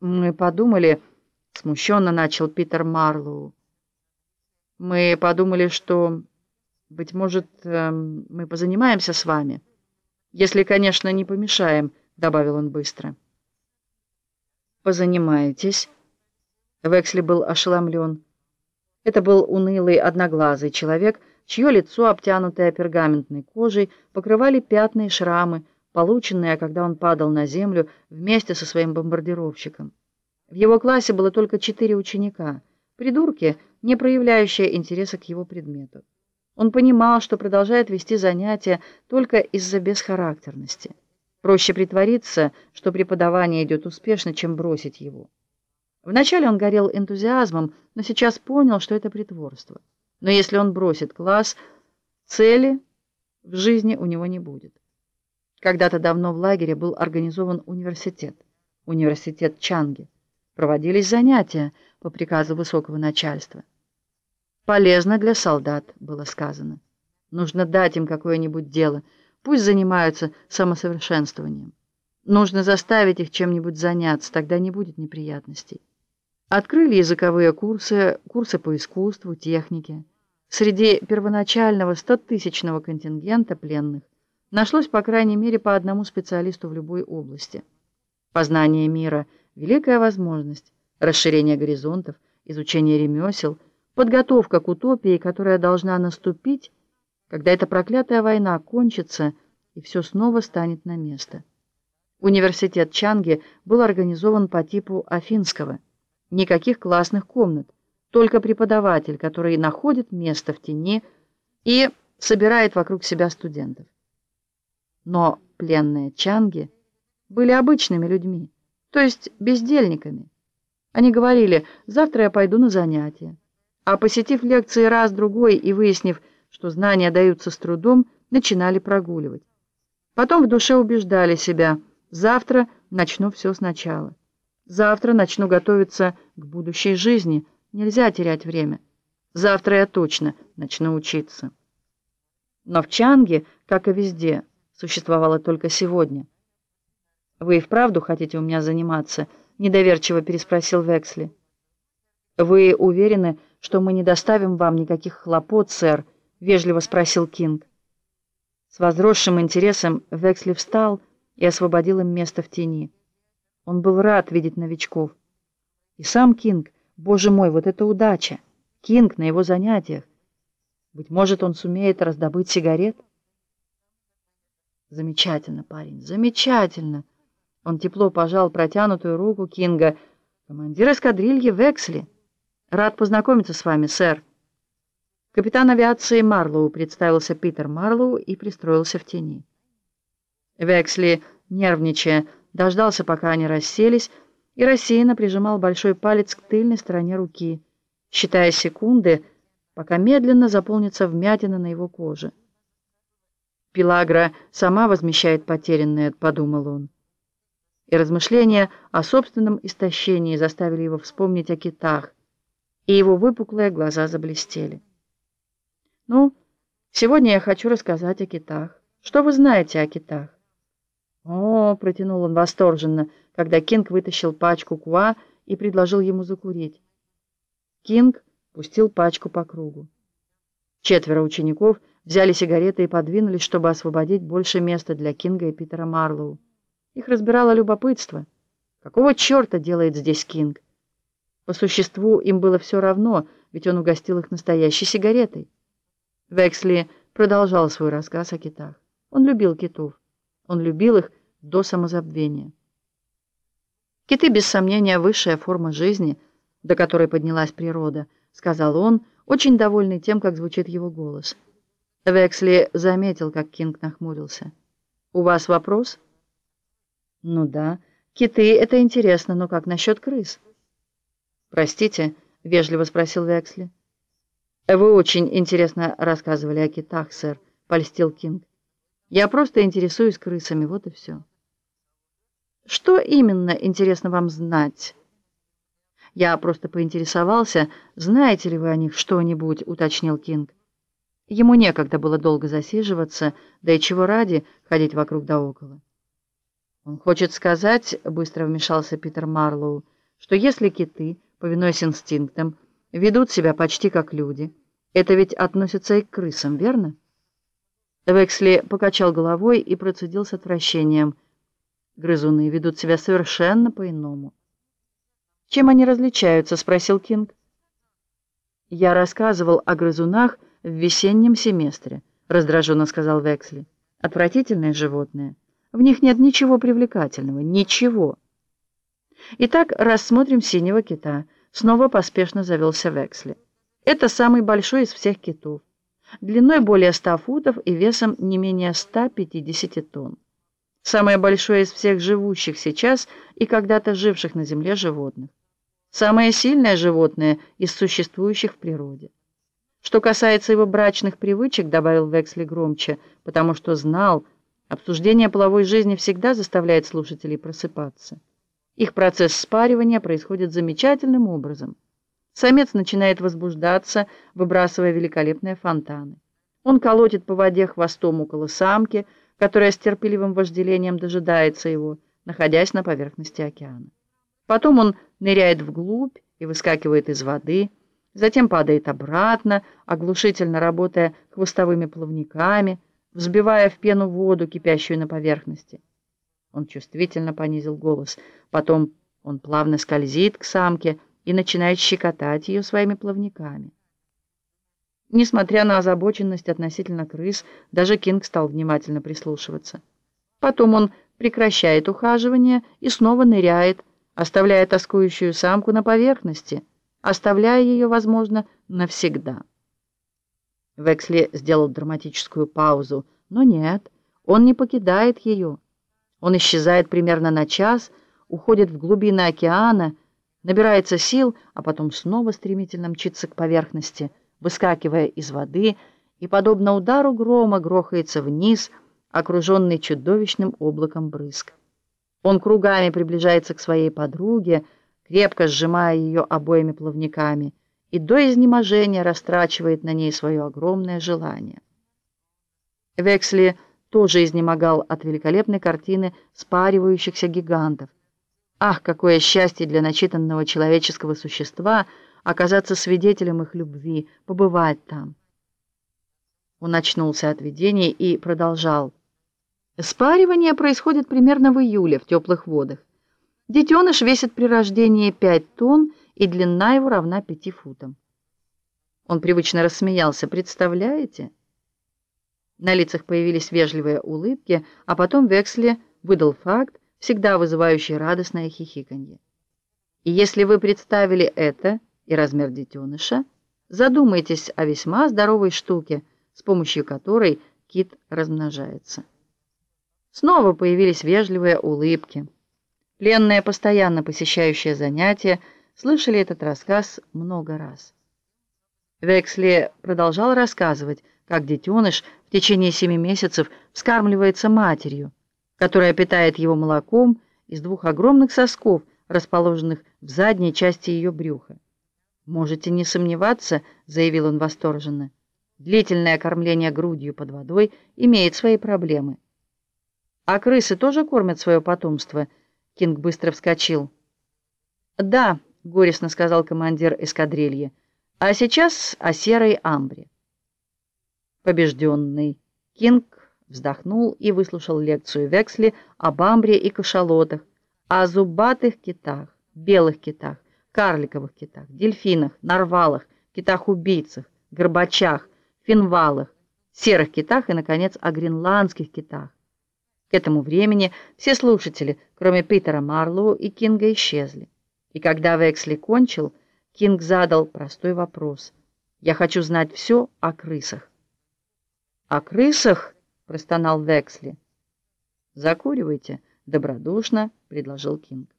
«Мы подумали...» — смущенно начал Питер Марлоу. «Мы подумали, что, быть может, эм, мы позанимаемся с вами. Если, конечно, не помешаем», — добавил он быстро. «Позанимаетесь?» Вексли был ошеломлен. Это был унылый, одноглазый человек, чье лицо, обтянутое пергаментной кожей, покрывали пятна и шрамы, полученные, когда он падал на землю вместе со своим бомбардировщиком. В его классе было только четыре ученика, придурки, не проявляющие интереса к его предмету. Он понимал, что продолжает вести занятия только из-за бесхарактерности. Проще притвориться, что преподавание идет успешно, чем бросить его. Вначале он горел энтузиазмом, но сейчас понял, что это притворство. Но если он бросит класс, цели в жизни у него не будет. Когда-то давно в лагере был организован университет, университет Чанги. Проводились занятия по приказу высокого начальства. Полезно для солдат, было сказано. Нужно дать им какое-нибудь дело, пусть занимаются самосовершенствованием. Нужно заставить их чем-нибудь заняться, тогда не будет неприятностей. Открыли языковые курсы, курсы по искусству, технике. Среди первоначального 100-тысячного контингента пленных нашлось по крайней мере по одному специалисту в любой области. Познание мира – великая возможность, расширение горизонтов, изучение ремесел, подготовка к утопии, которая должна наступить, когда эта проклятая война кончится и все снова станет на место. Университет Чанги был организован по типу афинского. Никаких классных комнат, только преподаватель, который находит место в тени и собирает вокруг себя студентов. Но пленные Чанги были обычными людьми, то есть бездельниками. Они говорили, завтра я пойду на занятия. А посетив лекции раз-другой и выяснив, что знания даются с трудом, начинали прогуливать. Потом в душе убеждали себя, завтра начну все сначала. Завтра начну готовиться к будущей жизни, нельзя терять время. Завтра я точно начну учиться. Но в Чанге, как и везде, существовало только сегодня. «Вы и вправду хотите у меня заниматься?» — недоверчиво переспросил Вексли. «Вы уверены, что мы не доставим вам никаких хлопот, сэр?» — вежливо спросил Кинг. С возросшим интересом Вексли встал и освободил им место в тени. Он был рад видеть новичков. И сам Кинг, боже мой, вот это удача! Кинг на его занятиях. Быть может, он сумеет раздобыть сигарет? Замечательно, парень, замечательно. Он тепло пожал протянутую руку Кинга. Командир эскадрильи Вексли. Рад познакомиться с вами, сэр. Капитан авиации Марлоу представился Питер Марлоу и пристроился в тени. Вексли, нервничая, дождался, пока они расселись, и рассеянно прижимал большой палец к тыльной стороне руки, считая секунды, пока медленно заполнится вмятина на его коже. «Пелагра сама возмещает потерянное», — подумал он. И размышления о собственном истощении заставили его вспомнить о китах, и его выпуклые глаза заблестели. «Ну, сегодня я хочу рассказать о китах. Что вы знаете о китах?» «О!» — протянул он восторженно, когда Кинг вытащил пачку куа и предложил ему закурить. Кинг пустил пачку по кругу. Четверо учеников — взяли сигареты и подвинулись, чтобы освободить больше места для Кинга и Питера Марлоу. Их разбирало любопытство. Какого черта делает здесь Кинг? По существу им было все равно, ведь он угостил их настоящей сигаретой. Вексли продолжал свой рассказ о китах. Он любил китов. Он любил их до самозабвения. Киты, без сомнения, высшая форма жизни, до которой поднялась природа, сказал он, очень довольный тем, как звучит его голос. Вексли заметил, как Кинг нахмурился. «У вас вопрос?» «Ну да. Киты — это интересно, но как насчет крыс?» «Простите», — вежливо спросил Вексли. «Вы очень интересно рассказывали о китах, сэр», — польстил Кинг. «Я просто интересуюсь крысами, вот и все». «Что именно интересно вам знать?» «Я просто поинтересовался, знаете ли вы о них что-нибудь», — уточнил Кинг. Ему некогда было долго засиживаться, да и чего ради ходить вокруг да около. Он хочет сказать, быстро вмешался Питер Марлоу, что если киты, повинуясь инстинктам, ведут себя почти как люди, это ведь относится и к крысам, верно? Вексли покачал головой и процедил с отвращением. Грызуны ведут себя совершенно по-иному. Чем они различаются, спросил Кинг. Я рассказывал о грызунах в весеннем семестре, раздраженно сказал Вексли. Отвратительные животные. В них нет ничего привлекательного, ничего. Итак, рассмотрим синего кита. Снова поспешно завелся Вексли. Это самый большой из всех китов. Длиной более 100 футов и весом не менее 150 тонн. Самое большое из всех живущих сейчас и когда-то живших на земле животных. Самое сильное животное из существующих в природе. Что касается его брачных привычек, добавил Вексли громче, потому что знал, Обсуждение половой жизни всегда заставляет слушателей просыпаться. Их процесс спаривания происходит замечательным образом. Самец начинает возбуждаться, выбрасывая великолепные фонтаны. Он колотит по воде хвостом около самки, которая с терпеливым вожделением дожидается его, находясь на поверхности океана. Потом он ныряет вглубь и выскакивает из воды, затем падает обратно, оглушительно работая хвостовыми плавниками, взбивая в пену воду, кипящую на поверхности. Он чувствительно понизил голос. Потом он плавно скользит к самке и начинает щекотать ее своими плавниками. Несмотря на озабоченность относительно крыс, даже Кинг стал внимательно прислушиваться. Потом он прекращает ухаживание и снова ныряет, оставляя тоскующую самку на поверхности, оставляя ее, возможно, навсегда. Вексли сделал драматическую паузу, но нет, он не покидает ее. Он исчезает примерно на час, уходит в глубины океана, набирается сил, а потом снова стремительно мчится к поверхности, выскакивая из воды и, подобно удару грома, грохается вниз, окруженный чудовищным облаком брызг. Он кругами приближается к своей подруге, крепко сжимая ее обоими плавниками — и до изнеможения растрачивает на ней свое огромное желание. Вексли тоже изнемогал от великолепной картины спаривающихся гигантов. Ах, какое счастье для начитанного человеческого существа оказаться свидетелем их любви, побывать там. Он очнулся от видений и продолжал. Спаривание происходит примерно в июле в теплых водах. Детеныш весит при рождении 5 тонн, и длина его равна пяти футам. Он привычно рассмеялся. «Представляете?» На лицах появились вежливые улыбки, а потом Вексли выдал факт, всегда вызывающий радостное хихиканье. И если вы представили это и размер детеныша, задумайтесь о весьма здоровой штуке, с помощью которой кит размножается. Снова появились вежливые улыбки. Пленные, постоянно посещающие занятия, слышали этот рассказ много раз. Вексли продолжал рассказывать, как детеныш в течение семи месяцев вскармливается матерью, которая питает его молоком из двух огромных сосков, расположенных в задней части ее брюха. «Можете не сомневаться», — заявил он восторженно, «длительное кормление грудью под водой имеет свои проблемы». «А крысы тоже кормят свое потомство?» Кинг быстро вскочил. «Да», горестно сказал командир эскадрильи. А сейчас о серой амбре. Побежденный Кинг вздохнул и выслушал лекцию Вексли об амбре и кашалотах, о зубатых китах, белых китах, карликовых китах, дельфинах, нарвалах, китах-убийцах, горбачах, финвалах, серых китах и, наконец, о гренландских китах. К этому времени все слушатели, кроме Питера Марлоу и Кинга, исчезли. И когда Вексли кончил, Кинг задал простой вопрос. «Я хочу знать все о крысах». «О крысах?» — простонал Вексли. «Закуривайте», — добродушно предложил Кинг.